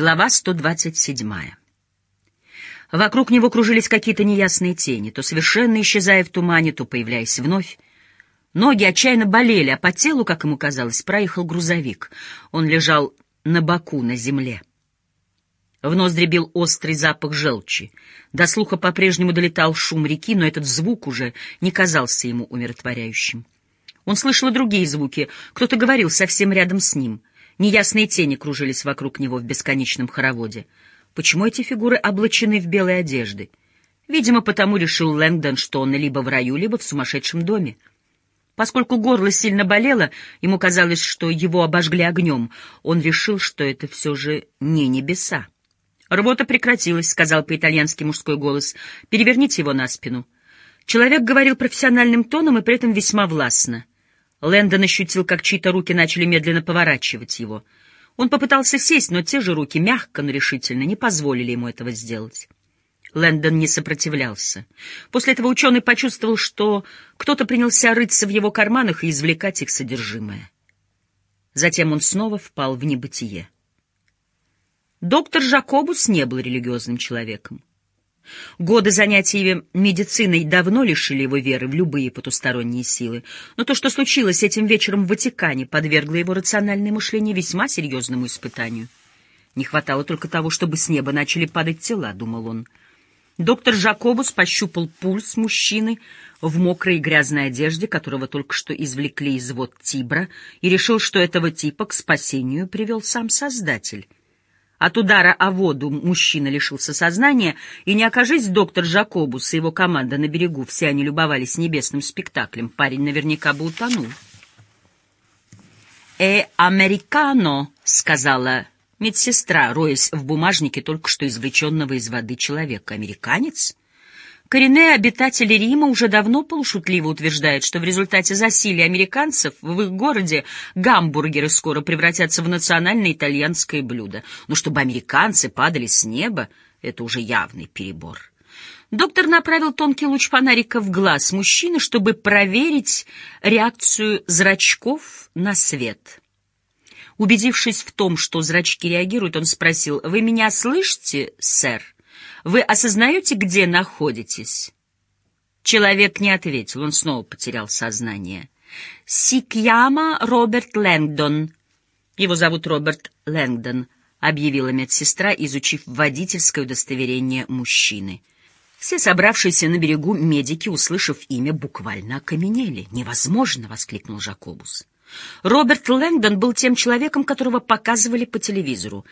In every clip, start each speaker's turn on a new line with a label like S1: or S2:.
S1: Глава 127. Вокруг него кружились какие-то неясные тени, то совершенно исчезая в тумане, то появляясь вновь. Ноги отчаянно болели, а по телу, как ему казалось, проехал грузовик. Он лежал на боку, на земле. В ноздри бил острый запах желчи. До слуха по-прежнему долетал шум реки, но этот звук уже не казался ему умиротворяющим. Он слышал и другие звуки. Кто-то говорил совсем рядом с ним — Неясные тени кружились вокруг него в бесконечном хороводе. Почему эти фигуры облачены в белые одежды? Видимо, потому решил Лэнгдон, что он либо в раю, либо в сумасшедшем доме. Поскольку горло сильно болело, ему казалось, что его обожгли огнем, он решил, что это все же не небеса. «Работа прекратилась», — сказал по-итальянски мужской голос. «Переверните его на спину». Человек говорил профессиональным тоном и при этом весьма властно. Лэндон ощутил, как чьи-то руки начали медленно поворачивать его. Он попытался сесть, но те же руки, мягко, но решительно, не позволили ему этого сделать. Лэндон не сопротивлялся. После этого ученый почувствовал, что кто-то принялся рыться в его карманах и извлекать их содержимое. Затем он снова впал в небытие. Доктор Жакобус не был религиозным человеком. Годы занятий медициной давно лишили его веры в любые потусторонние силы, но то, что случилось этим вечером в Ватикане, подвергло его рациональное мышление весьма серьезному испытанию. Не хватало только того, чтобы с неба начали падать тела, — думал он. Доктор Жакобус пощупал пульс мужчины в мокрой и грязной одежде, которого только что извлекли из вод Тибра, и решил, что этого типа к спасению привел сам Создатель. От удара о воду мужчина лишился сознания, и не окажись доктор Жакобус и его команда на берегу, все они любовались небесным спектаклем, парень наверняка бы утонул. «Э, американо», — сказала медсестра, роясь в бумажнике только что извлеченного из воды человека. «Американец?» Коренные обитатели Рима уже давно полушутливо утверждают, что в результате засилия американцев в их городе гамбургеры скоро превратятся в национальное итальянское блюдо. Но чтобы американцы падали с неба, это уже явный перебор. Доктор направил тонкий луч фонарика в глаз мужчины, чтобы проверить реакцию зрачков на свет. Убедившись в том, что зрачки реагируют, он спросил, «Вы меня слышите, сэр?» Вы осознаете, где находитесь?» Человек не ответил, он снова потерял сознание. «Сикьяма Роберт Лэнгдон». «Его зовут Роберт Лэнгдон», — объявила медсестра, изучив водительское удостоверение мужчины. Все собравшиеся на берегу медики, услышав имя, буквально окаменели. «Невозможно!» — воскликнул Жакобус. Роберт Лэнгдон был тем человеком, которого показывали по телевизору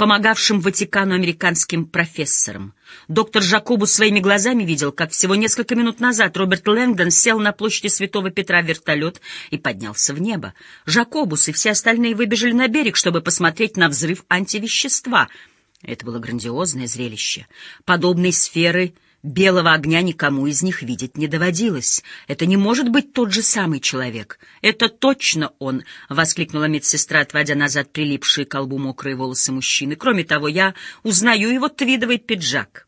S1: помогавшим Ватикану американским профессорам. Доктор Жакобу своими глазами видел, как всего несколько минут назад Роберт Лэнгдон сел на площади Святого Петра в вертолет и поднялся в небо. Жакобус и все остальные выбежали на берег, чтобы посмотреть на взрыв антивещества. Это было грандиозное зрелище. Подобной сферы Белого огня никому из них видеть не доводилось. Это не может быть тот же самый человек. Это точно он, — воскликнула медсестра, отводя назад прилипшие к колбу мокрые волосы мужчины. Кроме того, я узнаю его твидовый пиджак.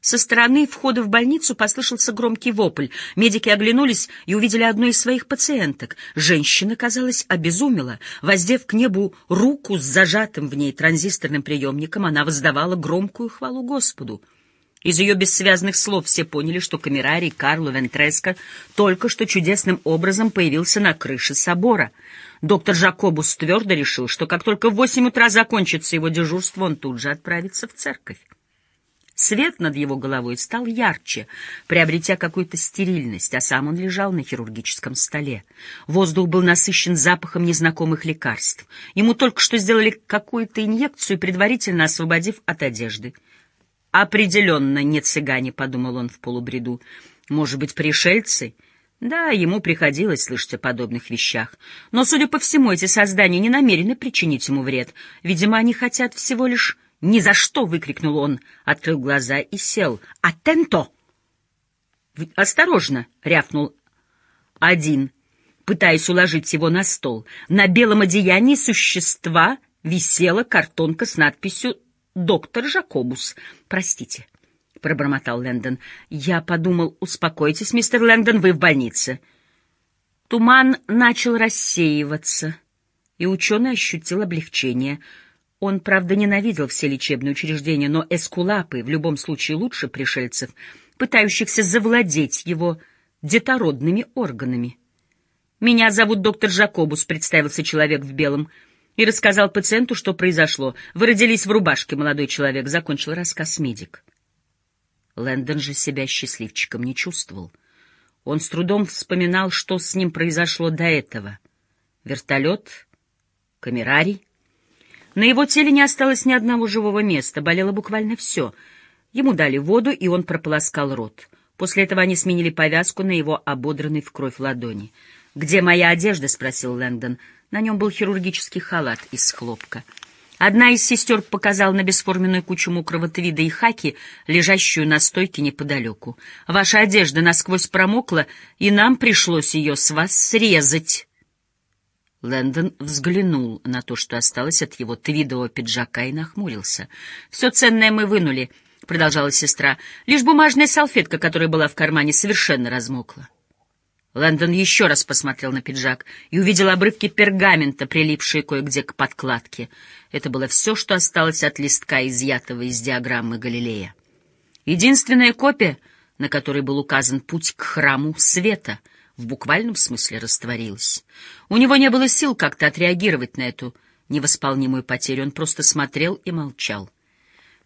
S1: Со стороны входа в больницу послышался громкий вопль. Медики оглянулись и увидели одну из своих пациенток. Женщина, казалось, обезумела. Воздев к небу руку с зажатым в ней транзисторным приемником, она воздавала громкую хвалу Господу. Из ее бессвязных слов все поняли, что камерарий Карло Вентреско только что чудесным образом появился на крыше собора. Доктор Жакобус твердо решил, что как только в восемь утра закончится его дежурство, он тут же отправится в церковь. Свет над его головой стал ярче, приобретя какую-то стерильность, а сам он лежал на хирургическом столе. Воздух был насыщен запахом незнакомых лекарств. Ему только что сделали какую-то инъекцию, предварительно освободив от одежды. «Определенно не цыгане», — подумал он в полубреду. «Может быть, пришельцы?» Да, ему приходилось слышать о подобных вещах. Но, судя по всему, эти создания не намерены причинить ему вред. Видимо, они хотят всего лишь... «Ни за что!» — выкрикнул он, открыл глаза и сел. «Атенто!» «Осторожно!» — рявкнул один, пытаясь уложить его на стол. На белом одеянии существа висела картонка с надписью доктор Жакобус. Простите, — пробормотал Лэндон. Я подумал, успокойтесь, мистер Лэндон, вы в больнице. Туман начал рассеиваться, и ученый ощутил облегчение. Он, правда, ненавидел все лечебные учреждения, но эскулапы в любом случае лучше пришельцев, пытающихся завладеть его детородными органами. «Меня зовут доктор Жакобус», — представился человек в белом, и рассказал пациенту, что произошло. «Вы родились в рубашке, молодой человек», — закончил рассказ медик. Лэндон же себя счастливчиком не чувствовал. Он с трудом вспоминал, что с ним произошло до этого. Вертолет, камерарий. На его теле не осталось ни одного живого места, болело буквально все. Ему дали воду, и он прополоскал рот. После этого они сменили повязку на его ободранной в кровь ладони. «Где моя одежда?» — спросил Лэндон. На нем был хирургический халат из хлопка. Одна из сестер показала на бесформенную кучу мокрого твида и хаки, лежащую на стойке неподалеку. «Ваша одежда насквозь промокла, и нам пришлось ее с вас срезать». Лэндон взглянул на то, что осталось от его твидового пиджака, и нахмурился. «Все ценное мы вынули», — продолжала сестра. «Лишь бумажная салфетка, которая была в кармане, совершенно размокла». Лэндон еще раз посмотрел на пиджак и увидел обрывки пергамента, прилипшие кое-где к подкладке. Это было все, что осталось от листка, изъятого из диаграммы Галилея. Единственная копия, на которой был указан путь к храму света, в буквальном смысле растворилась. У него не было сил как-то отреагировать на эту невосполнимую потерю, он просто смотрел и молчал.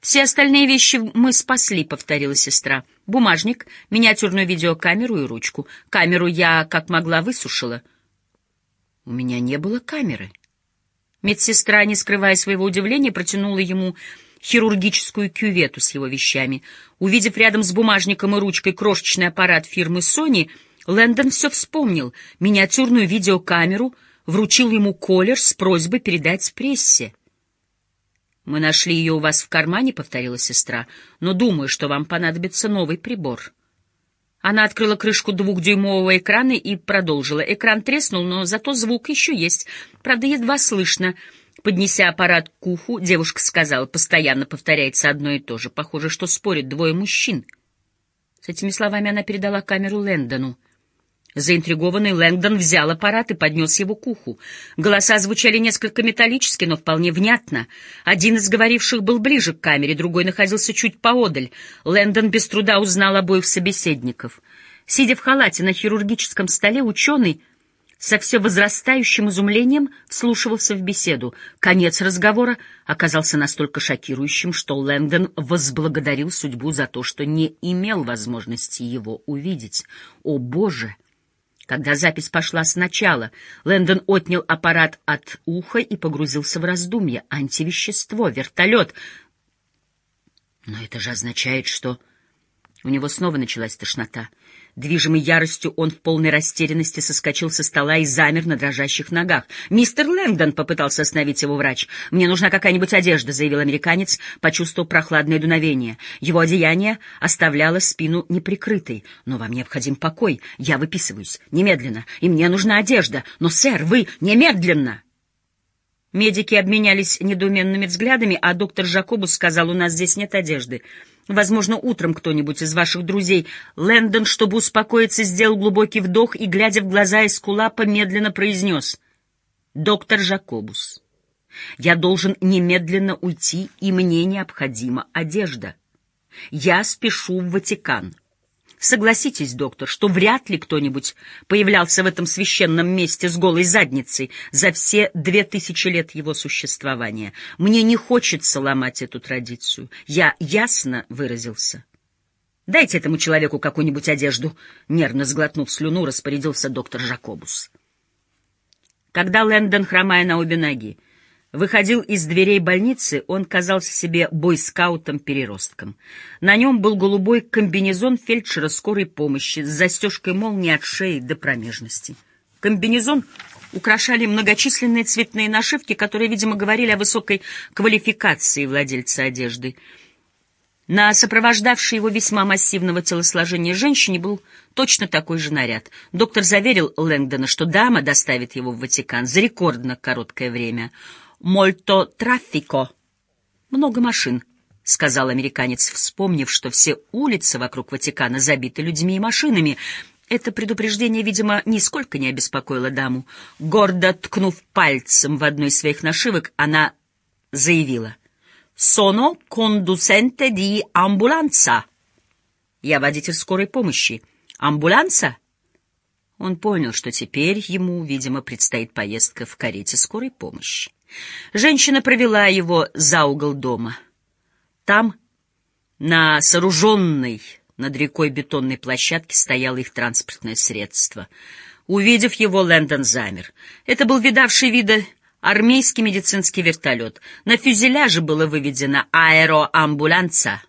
S1: «Все остальные вещи мы спасли», — повторила сестра. «Бумажник, миниатюрную видеокамеру и ручку. Камеру я, как могла, высушила». «У меня не было камеры». Медсестра, не скрывая своего удивления, протянула ему хирургическую кювету с его вещами. Увидев рядом с бумажником и ручкой крошечный аппарат фирмы Sony, Лэндон все вспомнил. Миниатюрную видеокамеру вручил ему Колер с просьбой передать прессе. «Мы нашли ее у вас в кармане», — повторила сестра, — «но думаю, что вам понадобится новый прибор». Она открыла крышку двухдюймового экрана и продолжила. Экран треснул, но зато звук еще есть. Правда, едва слышно. Поднеся аппарат к уху, девушка сказала, постоянно повторяется одно и то же. Похоже, что спорят двое мужчин. С этими словами она передала камеру Лэндону. Заинтригованный Лэнгдон взял аппарат и поднес его к уху. Голоса звучали несколько металлически, но вполне внятно. Один из говоривших был ближе к камере, другой находился чуть поодаль. Лэндон без труда узнал обоих собеседников. Сидя в халате на хирургическом столе, ученый со все возрастающим изумлением вслушивался в беседу. Конец разговора оказался настолько шокирующим, что Лэндон возблагодарил судьбу за то, что не имел возможности его увидеть. «О, Боже!» Когда запись пошла сначала, Лэндон отнял аппарат от уха и погрузился в раздумья. Антивещество, вертолет. Но это же означает, что... У него снова началась тошнота. Движимый яростью, он в полной растерянности соскочил со стола и замер на дрожащих ногах. «Мистер Лэнгдон!» — попытался остановить его врач. «Мне нужна какая-нибудь одежда», — заявил американец, почувствовав прохладное дуновение. Его одеяние оставляло спину неприкрытой. «Но вам необходим покой. Я выписываюсь. Немедленно. И мне нужна одежда. Но, сэр, вы немедленно!» Медики обменялись недоуменными взглядами, а доктор Жакобус сказал, у нас здесь нет одежды. Возможно, утром кто-нибудь из ваших друзей. Лэндон, чтобы успокоиться, сделал глубокий вдох и, глядя в глаза Эскулапа, медленно произнес. «Доктор Жакобус, я должен немедленно уйти, и мне необходима одежда. Я спешу в Ватикан». Согласитесь, доктор, что вряд ли кто-нибудь появлялся в этом священном месте с голой задницей за все две тысячи лет его существования. Мне не хочется ломать эту традицию. Я ясно выразился. «Дайте этому человеку какую-нибудь одежду», — нервно сглотнув слюну, распорядился доктор Жакобус. Когда Лэндон, хромая на обе ноги, выходил из дверей больницы, он казался себе бойскаутом-переростком. На нем был голубой комбинезон фельдшера скорой помощи с застежкой молнии от шеи до промежности. Комбинезон украшали многочисленные цветные нашивки, которые, видимо, говорили о высокой квалификации владельца одежды. На сопровождавшей его весьма массивного телосложения женщине был точно такой же наряд. Доктор заверил Лэнгдона, что дама доставит его в Ватикан за рекордно короткое время — «Мольто трафико». «Много машин», — сказал американец, вспомнив, что все улицы вокруг Ватикана забиты людьми и машинами. Это предупреждение, видимо, нисколько не обеспокоило даму. Гордо ткнув пальцем в одну из своих нашивок, она заявила. «Соно кондусенте ди амбуланса». «Я водитель скорой помощи. Амбуланса?» Он понял, что теперь ему, видимо, предстоит поездка в карете скорой помощи. Женщина провела его за угол дома. Там, на сооруженной над рекой бетонной площадке, стояло их транспортное средство. Увидев его, Лэндон замер. Это был видавший виды армейский медицинский вертолет. На фюзеляже было выведено «Аэроамбулянца».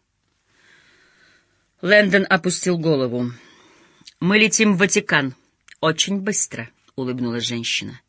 S1: Лэндон опустил голову. «Мы летим в Ватикан. Очень быстро», — улыбнулась женщина.